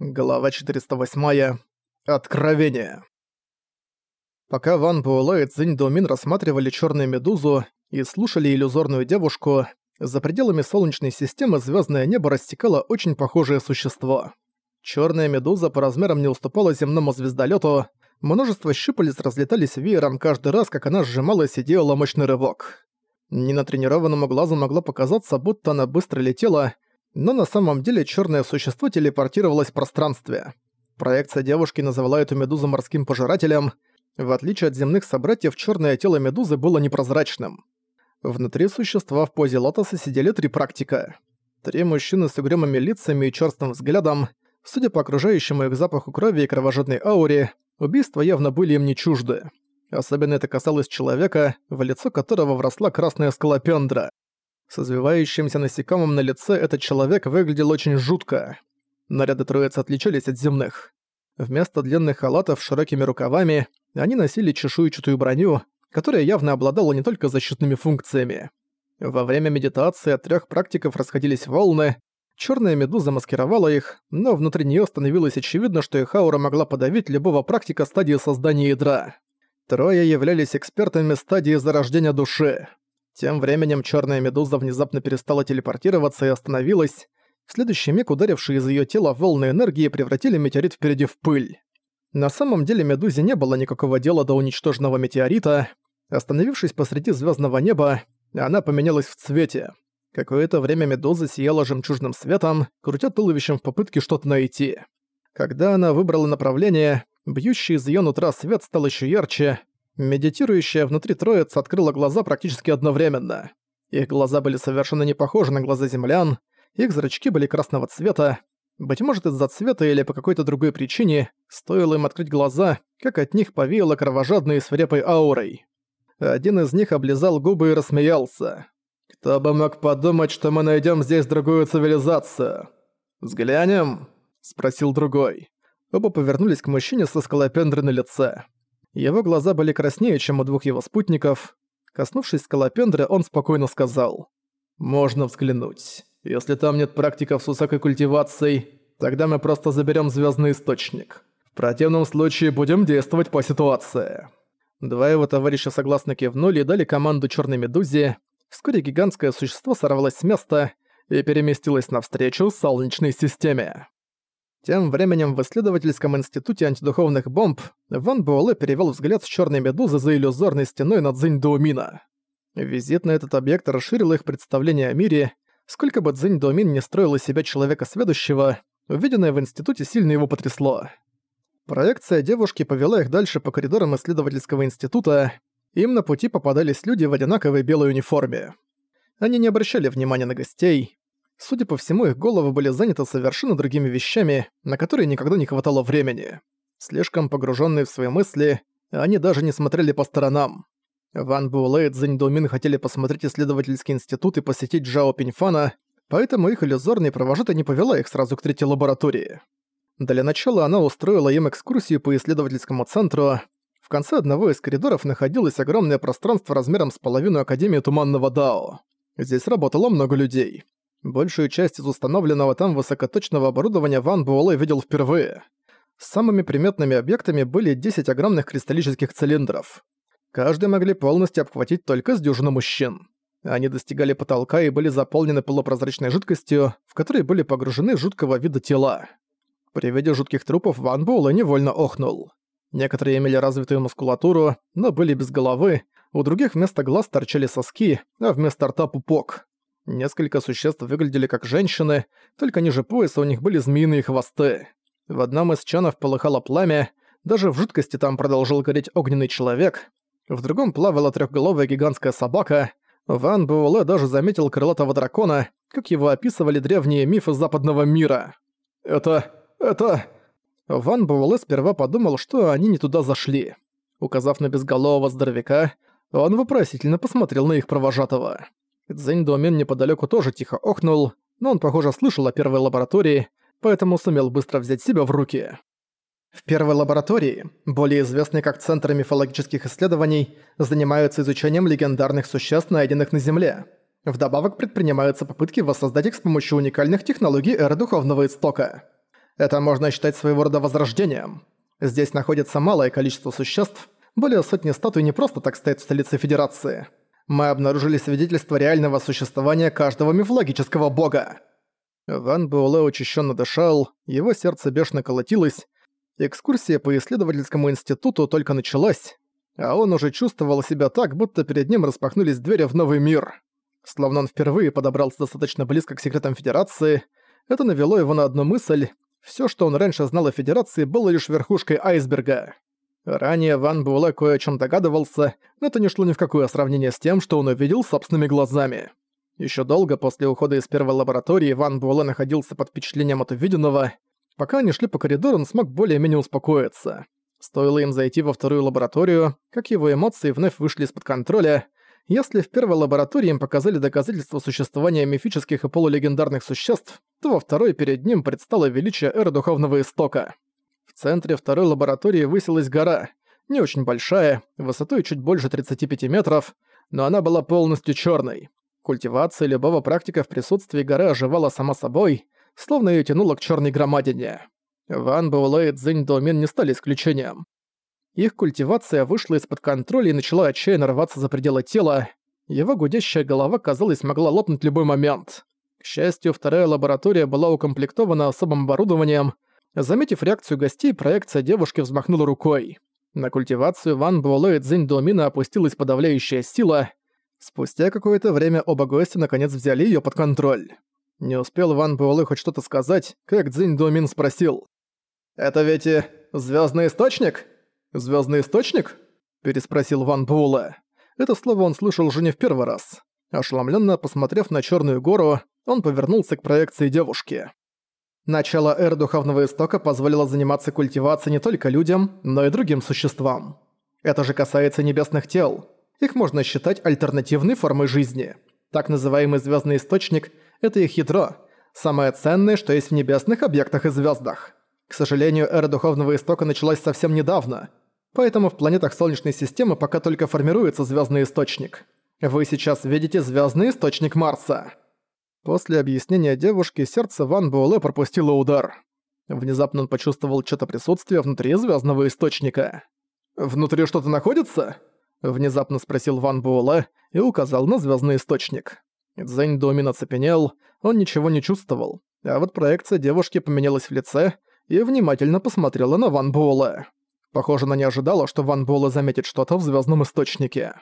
Глава 408. Откровение. Пока Ван Буэлэ и Цзинь Доумин рассматривали черную медузу и слушали иллюзорную девушку, за пределами Солнечной системы звездное небо растекало очень похожее существо. Черная медуза по размерам не уступала земному звездолету, множество щупалец разлетались веером каждый раз, как она сжималась и делала мощный рывок. Ненатренированному глазу могло показаться, будто она быстро летела, но на самом деле черное существо телепортировалось в пространстве. Проекция девушки называла эту медузу морским пожирателем. В отличие от земных собратьев, черное тело медузы было непрозрачным. Внутри существа в позе лотоса сидели три практика. Три мужчины с угрюмыми лицами и черстым взглядом. Судя по окружающему их запаху крови и кровожадной ауре, убийства явно были им не чужды. Особенно это касалось человека, в лицо которого вросла красная скалопендра. С извивающимся насекомым на лице этот человек выглядел очень жутко. Наряды троицы отличались от земных. Вместо длинных халатов с широкими рукавами они носили чешуйчатую броню, которая явно обладала не только защитными функциями. Во время медитации от трех практиков расходились волны, черная медуза маскировала их, но внутри нее становилось очевидно, что их аура могла подавить любого практика стадии создания ядра. Трое являлись экспертами стадии зарождения души. Тем временем черная медуза внезапно перестала телепортироваться и остановилась. В следующий миг ударившие из ее тела волны энергии превратили метеорит впереди в пыль. На самом деле медузе не было никакого дела до уничтоженного метеорита. Остановившись посреди звездного неба, она поменялась в цвете. Какое-то время медуза сияла жемчужным светом, крутя туловищем в попытке что-то найти. Когда она выбрала направление, бьющий из ее нутра свет стал еще ярче, Медитирующая внутри троица открыла глаза практически одновременно. Их глаза были совершенно не похожи на глаза землян, их зрачки были красного цвета. Быть может, из-за цвета или по какой-то другой причине, стоило им открыть глаза, как от них повеяло кровожадной и свирепой аурой. Один из них облизал губы и рассмеялся. «Кто бы мог подумать, что мы найдем здесь другую цивилизацию?» «Взглянем?» — спросил другой. Оба повернулись к мужчине со скалопендрой на лице. Его глаза были краснее, чем у двух его спутников. Коснувшись скалопендры, он спокойно сказал. «Можно взглянуть. Если там нет практиков с высокой культивацией, тогда мы просто заберем звездный источник. В противном случае будем действовать по ситуации». Два его товарища согласно кивнули и дали команду черной медузе. Вскоре гигантское существо сорвалось с места и переместилось навстречу Солнечной системе. Тем временем в исследовательском институте антидуховных бомб Ван Буэлэ перевел взгляд с черной медузы за иллюзорной стеной на Цзинь Доумина. Визит на этот объект расширил их представление о мире. Сколько бы Цзинь Доумин не строил из себя человека сведущего, увиденное в институте сильно его потрясло. Проекция девушки повела их дальше по коридорам исследовательского института. Им на пути попадались люди в одинаковой белой униформе. Они не обращали внимания на гостей, Судя по всему, их головы были заняты совершенно другими вещами, на которые никогда не хватало времени. Слишком погруженные в свои мысли, они даже не смотрели по сторонам. Ван Буэлэ и Цзинь Доумин хотели посмотреть исследовательский институт и посетить Джао Пиньфана, поэтому их иллюзорный провожатый не повела их сразу к третьей лаборатории. Для начала она устроила им экскурсию по исследовательскому центру. В конце одного из коридоров находилось огромное пространство размером с половину Академии Туманного Дао. Здесь работало много людей. Большую часть из установленного там высокоточного оборудования Ван Буэлэ видел впервые. Самыми приметными объектами были 10 огромных кристаллических цилиндров. Каждый могли полностью обхватить только с дюжину мужчин. Они достигали потолка и были заполнены полупрозрачной жидкостью, в которой были погружены жуткого вида тела. При виде жутких трупов Ван Буэлэ невольно охнул. Некоторые имели развитую мускулатуру, но были без головы, у других вместо глаз торчали соски, а вместо рта пупок. Несколько существ выглядели как женщины, только ниже пояса у них были змеиные хвосты. В одном из чанов полыхало пламя, даже в жидкости там продолжил гореть огненный человек. В другом плавала трехголовая гигантская собака. Ван Буэлэ даже заметил крылатого дракона, как его описывали древние мифы западного мира. «Это... это...» Ван Буэлэ сперва подумал, что они не туда зашли. Указав на безголового здоровяка, он вопросительно посмотрел на их провожатого. Цзэнь Дуомен неподалёку тоже тихо охнул, но он, похоже, слышал о первой лаборатории, поэтому сумел быстро взять себя в руки. В первой лаборатории, более известной как Центр мифологических исследований, занимаются изучением легендарных существ, найденных на Земле. Вдобавок предпринимаются попытки воссоздать их с помощью уникальных технологий эры Духовного Истока. Это можно считать своего рода возрождением. Здесь находится малое количество существ, более сотни статуй не просто так стоят в столице Федерации. Мы обнаружили свидетельство реального существования каждого мифологического бога. Ван Буэлэ учащенно дышал, его сердце бешено колотилось. Экскурсия по исследовательскому институту только началась, а он уже чувствовал себя так, будто перед ним распахнулись двери в новый мир. Словно он впервые подобрался достаточно близко к секретам Федерации, это навело его на одну мысль. Все, что он раньше знал о Федерации, было лишь верхушкой айсберга. Ранее Ван Буэлэ кое о чем догадывался, но это не шло ни в какое сравнение с тем, что он увидел собственными глазами. Еще долго после ухода из первой лаборатории Ван Буэлэ находился под впечатлением от увиденного. Пока они шли по коридору, он смог более-менее успокоиться. Стоило им зайти во вторую лабораторию, как его эмоции вновь вышли из-под контроля. Если в первой лаборатории им показали доказательства существования мифических и полулегендарных существ, то во второй перед ним предстало величие эры Духовного Истока. Центре второй лаборатории высилась гора, не очень большая, высотой чуть больше 35 метров, но она была полностью черной. Культивация любого практика в присутствии горы оживала сама собой, словно ее тянуло к черной громадине. Ван Буэлэ и Цзинь Доумин не стали исключением. Их культивация вышла из-под контроля и начала отчаянно рваться за пределы тела. Его гудящая голова, казалось, могла лопнуть любой момент. К счастью, вторая лаборатория была укомплектована особым оборудованием, Заметив реакцию гостей, проекция девушки взмахнула рукой. На культивацию Ван Буэлэ и Цзинь Домина опустилась подавляющая сила. Спустя какое-то время оба гостя наконец взяли её под контроль. Не успел Ван Буэлэ хоть что-то сказать, как Цзинь Домин спросил. «Это ведь и звёздный источник?» «Звёздный источник?» – переспросил Ван Буэлэ. Это слово он слышал уже не в первый раз. Ошеломленно посмотрев на Черную гору, он повернулся к проекции девушки. Начало эры Духовного Истока позволило заниматься культивацией не только людям, но и другим существам. Это же касается небесных тел. Их можно считать альтернативной формой жизни. Так называемый звездный источник – это их ядро, самое ценное, что есть в небесных объектах и звездах. К сожалению, эра Духовного Истока началась совсем недавно, поэтому в планетах Солнечной системы пока только формируется звездный источник. Вы сейчас видите звездный источник Марса. После объяснения девушки сердце Ван Буэлэ пропустило удар. Внезапно он почувствовал что-то присутствие внутри звездного источника. «Внутри что-то находится?» Внезапно спросил Ван Буэлэ и указал на звездный источник. Цзэнь Домин оцепенел, он ничего не чувствовал. А вот проекция девушки поменялась в лице и внимательно посмотрела на Ван Буэлэ. Похоже, она не ожидала, что Ван Буэлэ заметит что-то в звездном источнике.